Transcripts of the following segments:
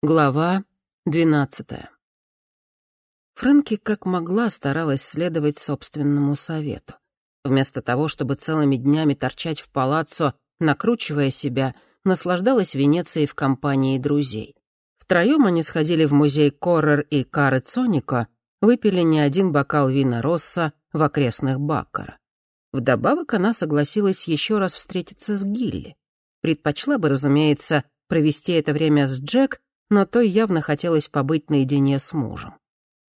Глава двенадцатая. Фрэнки как могла старалась следовать собственному совету. Вместо того, чтобы целыми днями торчать в палаццо, накручивая себя, наслаждалась Венецией в компании друзей. Втроем они сходили в музей Коррер и Кары Цоника, выпили не один бокал вина Росса в окрестных Баккара. Вдобавок она согласилась еще раз встретиться с Гилли. Предпочла бы, разумеется, провести это время с Джек, но той явно хотелось побыть наедине с мужем.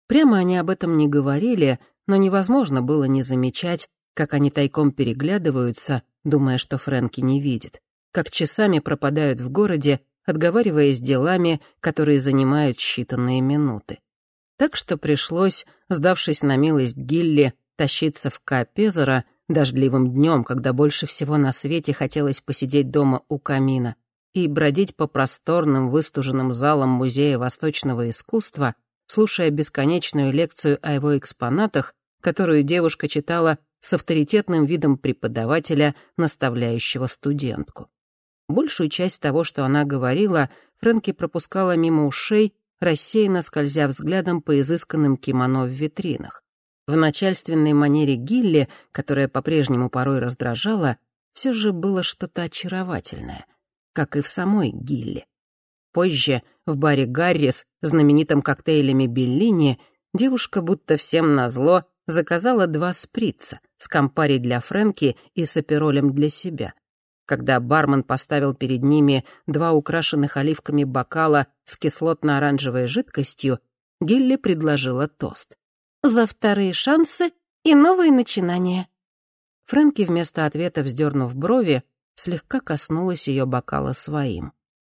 Прямо они об этом не говорили, но невозможно было не замечать, как они тайком переглядываются, думая, что Фрэнки не видит, как часами пропадают в городе, отговариваясь делами, которые занимают считанные минуты. Так что пришлось, сдавшись на милость Гилли, тащиться в Капезера дождливым днем, когда больше всего на свете хотелось посидеть дома у камина, и бродить по просторным выстуженным залам Музея восточного искусства, слушая бесконечную лекцию о его экспонатах, которую девушка читала с авторитетным видом преподавателя, наставляющего студентку. Большую часть того, что она говорила, Фрэнки пропускала мимо ушей, рассеянно скользя взглядом по изысканным кимоно в витринах. В начальственной манере Гилли, которая по-прежнему порой раздражала, все же было что-то очаровательное — как и в самой Гилле. Позже, в баре «Гаррис», знаменитом коктейлями Беллини, девушка будто всем назло заказала два сприца с компари для Фрэнки и с аперолем для себя. Когда бармен поставил перед ними два украшенных оливками бокала с кислотно-оранжевой жидкостью, Гилли предложила тост. «За вторые шансы и новые начинания». Фрэнки вместо ответа, вздернув брови, слегка коснулась ее бокала своим.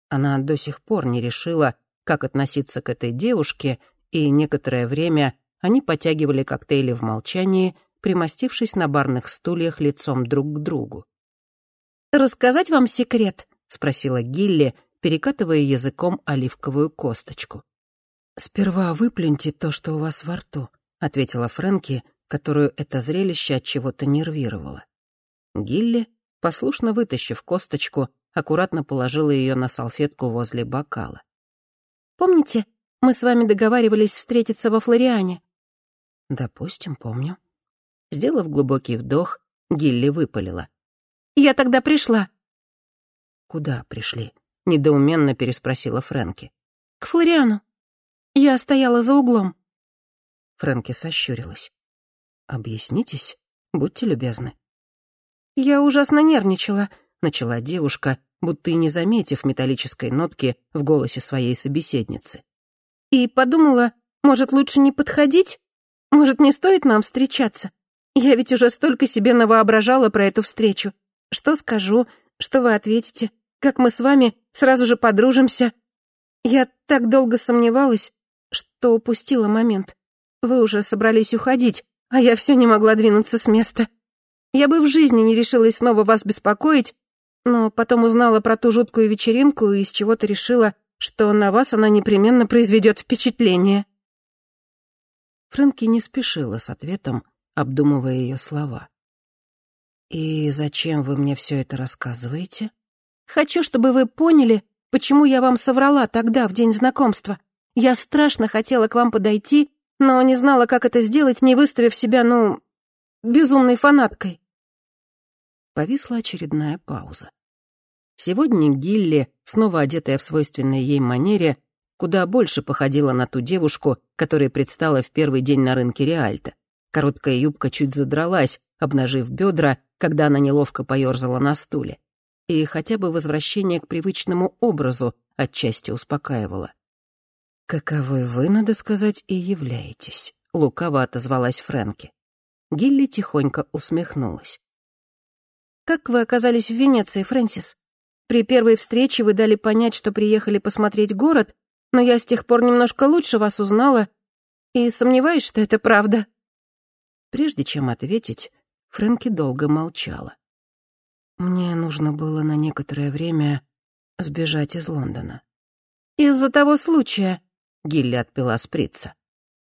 Она до сих пор не решила, как относиться к этой девушке, и некоторое время они потягивали коктейли в молчании, примостившись на барных стульях лицом друг к другу. «Рассказать вам секрет?» — спросила Гилли, перекатывая языком оливковую косточку. «Сперва выплюньте то, что у вас во рту», — ответила Фрэнки, которую это зрелище от чего-то нервировало. Гилли послушно вытащив косточку, аккуратно положила ее на салфетку возле бокала. «Помните, мы с вами договаривались встретиться во Флориане?» «Допустим, помню». Сделав глубокий вдох, Гилли выпалила. «Я тогда пришла». «Куда пришли?» — недоуменно переспросила Фрэнки. «К Флориану. Я стояла за углом». Фрэнки сощурилась. «Объяснитесь, будьте любезны». «Я ужасно нервничала», — начала девушка, будто и не заметив металлической нотки в голосе своей собеседницы. «И подумала, может, лучше не подходить? Может, не стоит нам встречаться? Я ведь уже столько себе навоображала про эту встречу. Что скажу, что вы ответите, как мы с вами сразу же подружимся? Я так долго сомневалась, что упустила момент. Вы уже собрались уходить, а я все не могла двинуться с места. Я бы в жизни не решилась снова вас беспокоить, но потом узнала про ту жуткую вечеринку и с чего-то решила, что на вас она непременно произведет впечатление». Фрэнки не спешила с ответом, обдумывая ее слова. «И зачем вы мне все это рассказываете?» «Хочу, чтобы вы поняли, почему я вам соврала тогда, в день знакомства. Я страшно хотела к вам подойти, но не знала, как это сделать, не выставив себя, ну, безумной фанаткой. Повисла очередная пауза. Сегодня Гилли, снова одетая в свойственной ей манере, куда больше походила на ту девушку, которая предстала в первый день на рынке Реальто. Короткая юбка чуть задралась, обнажив бедра, когда она неловко поёрзала на стуле. И хотя бы возвращение к привычному образу отчасти успокаивало. «Каковой вы, надо сказать, и являетесь», — лукаво отозвалась Фрэнки. Гилли тихонько усмехнулась. «Как вы оказались в Венеции, Фрэнсис? При первой встрече вы дали понять, что приехали посмотреть город, но я с тех пор немножко лучше вас узнала и сомневаюсь, что это правда». Прежде чем ответить, Фрэнки долго молчала. «Мне нужно было на некоторое время сбежать из Лондона». «Из-за того случая», — Гилли отпила сприца.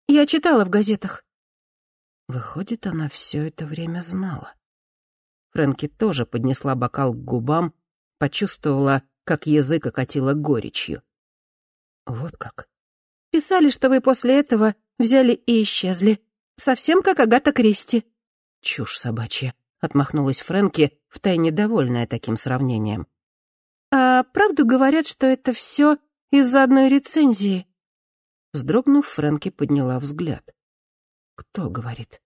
«Я читала в газетах». Выходит, она все это время знала. Фрэнки тоже поднесла бокал к губам, почувствовала, как язык окатила горечью. Вот как. Писали, что вы после этого взяли и исчезли. Совсем как Агата Кристи. Чушь собачья, отмахнулась Фрэнки, втайне довольная таким сравнением. А правду говорят, что это все из-за одной рецензии? Вздрогнув, Фрэнки подняла взгляд. «Кто говорит?»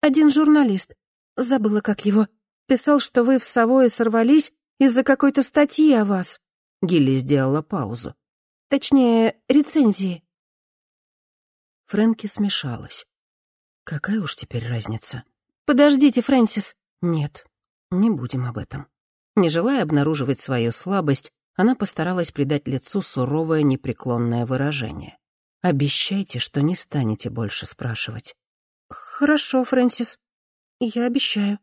«Один журналист. Забыла, как его. Писал, что вы в Савое сорвались из-за какой-то статьи о вас». Гилли сделала паузу. «Точнее, рецензии». Фрэнки смешалась. «Какая уж теперь разница?» «Подождите, Фрэнсис». «Нет, не будем об этом». Не желая обнаруживать свою слабость, она постаралась придать лицу суровое непреклонное выражение. Обещайте, что не станете больше спрашивать». «Хорошо, Фрэнсис. Я обещаю».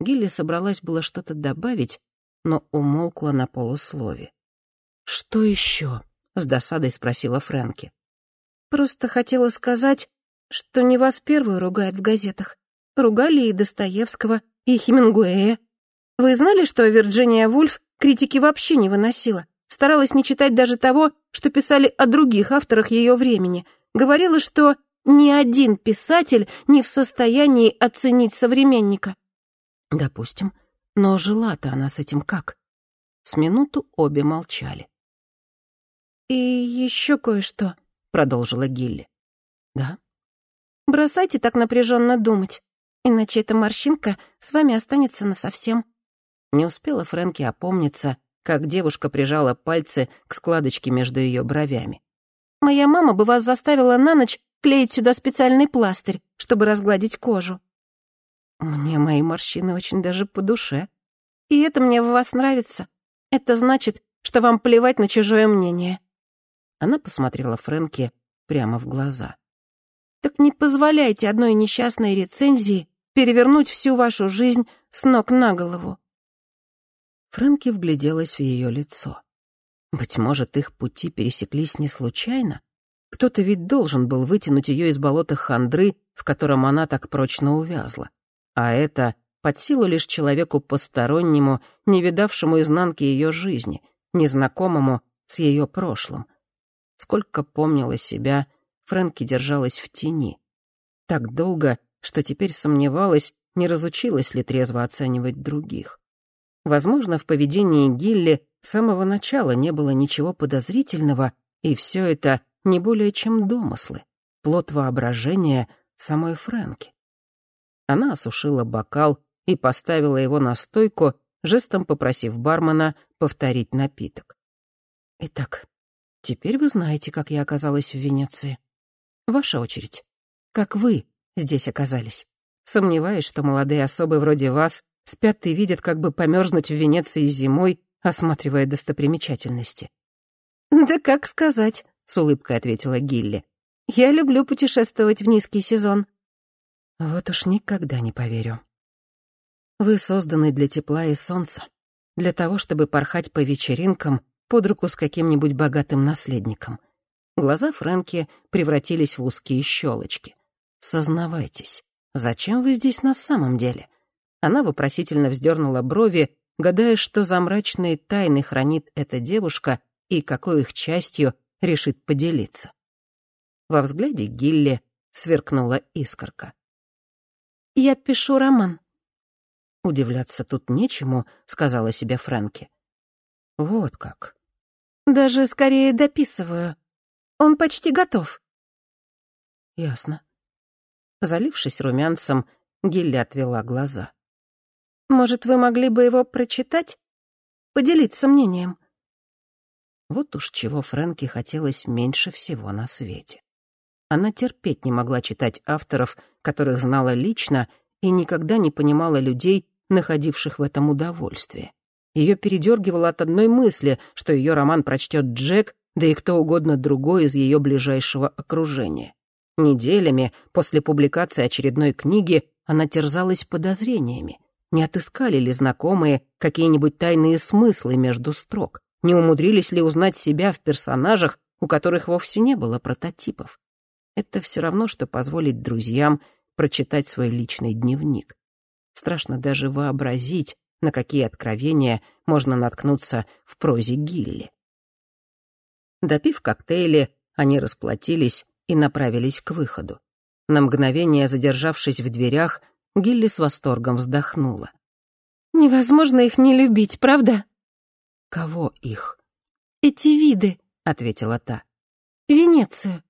Гилли собралась было что-то добавить, но умолкла на полуслове. «Что еще?» — с досадой спросила Фрэнки. «Просто хотела сказать, что не вас первую ругают в газетах. Ругали и Достоевского, и Хемингуэя. Вы знали, что Вирджиния Вульф критики вообще не выносила? Старалась не читать даже того, что писали о других авторах ее времени. Говорила, что ни один писатель не в состоянии оценить современника. Допустим. Но жила-то она с этим как? С минуту обе молчали. «И еще кое-что», — продолжила Гилли. «Да?» «Бросайте так напряженно думать, иначе эта морщинка с вами останется насовсем». Не успела Фрэнки опомниться, как девушка прижала пальцы к складочке между ее бровями. «Моя мама бы вас заставила на ночь клеить сюда специальный пластырь, чтобы разгладить кожу». «Мне мои морщины очень даже по душе». «И это мне в вас нравится. Это значит, что вам плевать на чужое мнение». Она посмотрела Фрэнки прямо в глаза. «Так не позволяйте одной несчастной рецензии перевернуть всю вашу жизнь с ног на голову. Фрэнки вгляделась в ее лицо. Быть может, их пути пересеклись не случайно? Кто-то ведь должен был вытянуть ее из болота хандры, в котором она так прочно увязла. А это под силу лишь человеку постороннему, не видавшему изнанки ее жизни, незнакомому с ее прошлым. Сколько помнила себя, Фрэнки держалась в тени. Так долго, что теперь сомневалась, не разучилась ли трезво оценивать других. Возможно, в поведении Гилли с самого начала не было ничего подозрительного, и все это не более чем домыслы, плод воображения самой Фрэнки. Она осушила бокал и поставила его на стойку, жестом попросив бармена повторить напиток. «Итак, теперь вы знаете, как я оказалась в Венеции. Ваша очередь. Как вы здесь оказались? Сомневаюсь, что молодые особы вроде вас Спят и видят, как бы померзнуть в Венеции зимой, осматривая достопримечательности. «Да как сказать», — с улыбкой ответила Гилли. «Я люблю путешествовать в низкий сезон». Вот уж никогда не поверю. Вы созданы для тепла и солнца, для того, чтобы порхать по вечеринкам под руку с каким-нибудь богатым наследником. Глаза Фрэнки превратились в узкие щелочки. Сознавайтесь, зачем вы здесь на самом деле? Она вопросительно вздернула брови, гадая, что за мрачные тайны хранит эта девушка и какой их частью решит поделиться. Во взгляде Гилли сверкнула искорка. «Я пишу роман». «Удивляться тут нечему», — сказала себе Фрэнки. «Вот как». «Даже скорее дописываю. Он почти готов». «Ясно». Залившись румянцем, Гилли отвела глаза. Может, вы могли бы его прочитать? Поделиться мнением?» Вот уж чего Фрэнки хотелось меньше всего на свете. Она терпеть не могла читать авторов, которых знала лично, и никогда не понимала людей, находивших в этом удовольствие. Ее передергивало от одной мысли, что ее роман прочтет Джек, да и кто угодно другой из ее ближайшего окружения. Неделями после публикации очередной книги она терзалась подозрениями. Не отыскали ли знакомые какие-нибудь тайные смыслы между строк? Не умудрились ли узнать себя в персонажах, у которых вовсе не было прототипов? Это все равно, что позволить друзьям прочитать свой личный дневник. Страшно даже вообразить, на какие откровения можно наткнуться в прозе Гилли. Допив коктейли, они расплатились и направились к выходу. На мгновение задержавшись в дверях, Гилли с восторгом вздохнула. «Невозможно их не любить, правда?» «Кого их?» «Эти виды», — ответила та. «Венецию».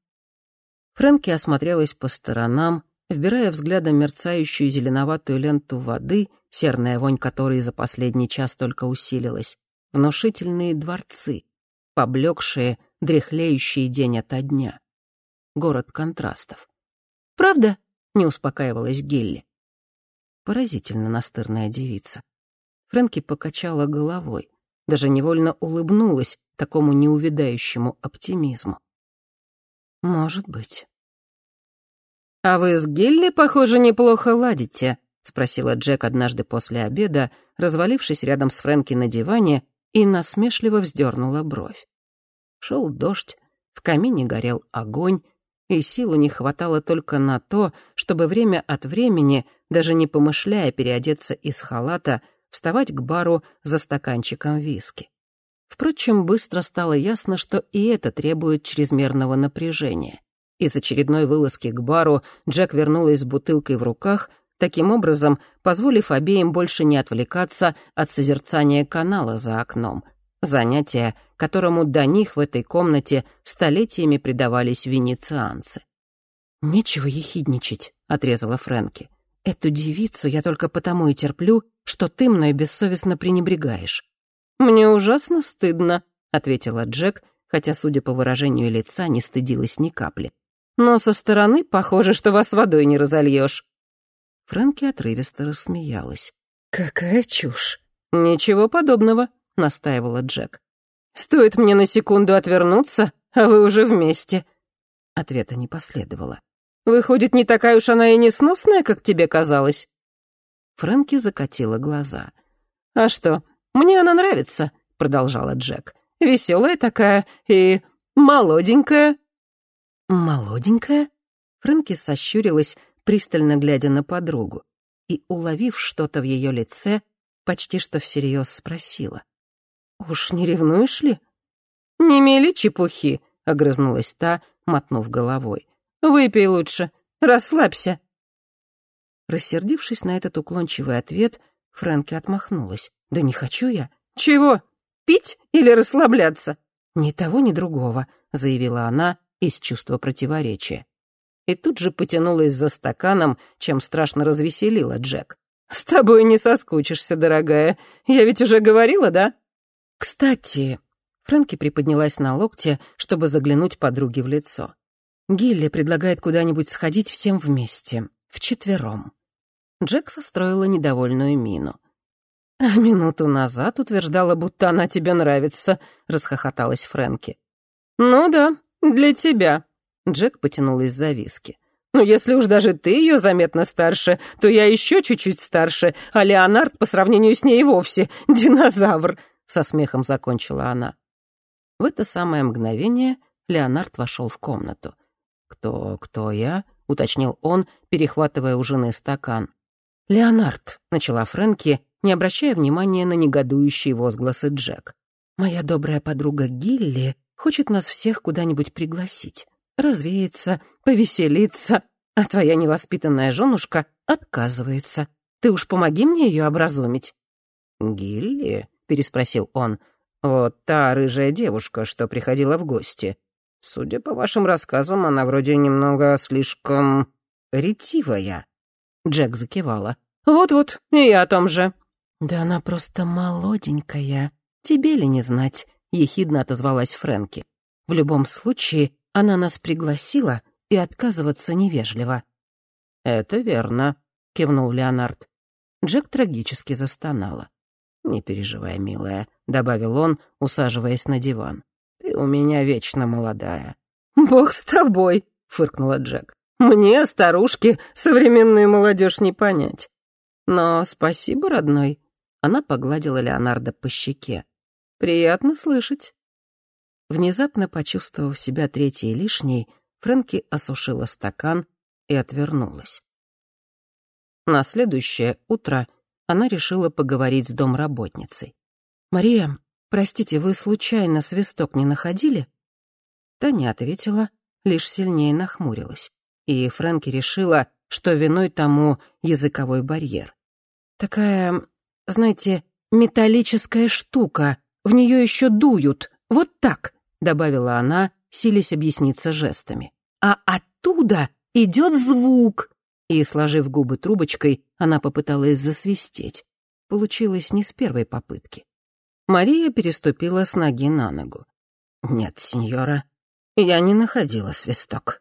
Фрэнки осмотрелась по сторонам, вбирая взглядом мерцающую зеленоватую ленту воды, серная вонь которой за последний час только усилилась, внушительные дворцы, поблекшие, дряхлеющие день ото дня. Город контрастов. «Правда?» — не успокаивалась Гелли. Поразительно настырная девица. Фрэнки покачала головой, даже невольно улыбнулась такому неувядающему оптимизму. «Может быть». «А вы с Гелли, похоже, неплохо ладите», — спросила Джек однажды после обеда, развалившись рядом с Фрэнки на диване, и насмешливо вздернула бровь. Шел дождь, в камине горел огонь, и силу не хватало только на то, чтобы время от времени, даже не помышляя переодеться из халата, вставать к бару за стаканчиком виски. Впрочем, быстро стало ясно, что и это требует чрезмерного напряжения. Из очередной вылазки к бару Джек вернулась с бутылкой в руках, таким образом позволив обеим больше не отвлекаться от созерцания канала за окном — занятие, которому до них в этой комнате столетиями предавались венецианцы. «Нечего ехидничать», — отрезала Фрэнки. «Эту девицу я только потому и терплю, что ты мной бессовестно пренебрегаешь». «Мне ужасно стыдно», — ответила Джек, хотя, судя по выражению лица, не стыдилась ни капли. «Но со стороны похоже, что вас водой не разольешь». Фрэнки отрывисто рассмеялась. «Какая чушь!» «Ничего подобного», — настаивала Джек. «Стоит мне на секунду отвернуться, а вы уже вместе». Ответа не последовало. «Выходит, не такая уж она и несносная, как тебе казалось?» Фрэнки закатила глаза. «А что, мне она нравится», — продолжала Джек. «Веселая такая и молоденькая». «Молоденькая?» Фрэнки сощурилась, пристально глядя на подругу, и, уловив что-то в ее лице, почти что всерьез спросила. «Уж не ревнуешь ли?» «Не мели чепухи», — огрызнулась та, мотнув головой. «Выпей лучше, расслабься». Рассердившись на этот уклончивый ответ, Фрэнки отмахнулась. «Да не хочу я». «Чего? Пить или расслабляться?» «Ни того, ни другого», — заявила она из чувства противоречия. И тут же потянулась за стаканом, чем страшно развеселила Джек. «С тобой не соскучишься, дорогая. Я ведь уже говорила, да?» «Кстати...» Фрэнки приподнялась на локте, чтобы заглянуть подруге в лицо. «Гилли предлагает куда-нибудь сходить всем вместе, вчетвером». Джек состроила недовольную мину. «А минуту назад утверждала, будто она тебе нравится», — расхохоталась Фрэнки. «Ну да, для тебя», — Джек потянул из-за виски. «Ну, если уж даже ты ее заметно старше, то я еще чуть-чуть старше, а Леонард по сравнению с ней вовсе динозавр», со смехом закончила она. В это самое мгновение Леонард вошел в комнату. «Кто, кто я?» — уточнил он, перехватывая у жены стакан. «Леонард», — начала Фрэнки, не обращая внимания на негодующие возгласы Джек. «Моя добрая подруга Гилли хочет нас всех куда-нибудь пригласить, развеяться, повеселиться, а твоя невоспитанная женушка отказывается. Ты уж помоги мне ее образумить». «Гилли?» переспросил он. «Вот та рыжая девушка, что приходила в гости. Судя по вашим рассказам, она вроде немного слишком ретивая». Джек закивала. «Вот-вот, и я о том же». «Да она просто молоденькая. Тебе ли не знать?» — ехидно отозвалась Фрэнки. «В любом случае, она нас пригласила, и отказываться невежливо». «Это верно», — кивнул Леонард. Джек трагически застонала. «Не переживай, милая», — добавил он, усаживаясь на диван. «Ты у меня вечно молодая». «Бог с тобой», — фыркнула Джек. «Мне, старушке, современную молодежь не понять». «Но спасибо, родной». Она погладила Леонардо по щеке. «Приятно слышать». Внезапно почувствовав себя третьей лишней, Фрэнки осушила стакан и отвернулась. На следующее утро — она решила поговорить с домработницей. «Мария, простите, вы случайно свисток не находили?» Та ответила, лишь сильнее нахмурилась. И Фрэнки решила, что виной тому языковой барьер. Такая, знаете, металлическая штука, в нее еще дуют, вот так, добавила она, силясь объясниться жестами. А оттуда идет звук. И, сложив губы трубочкой, она попыталась засвистеть. Получилось не с первой попытки. Мария переступила с ноги на ногу. «Нет, сеньора, я не находила свисток».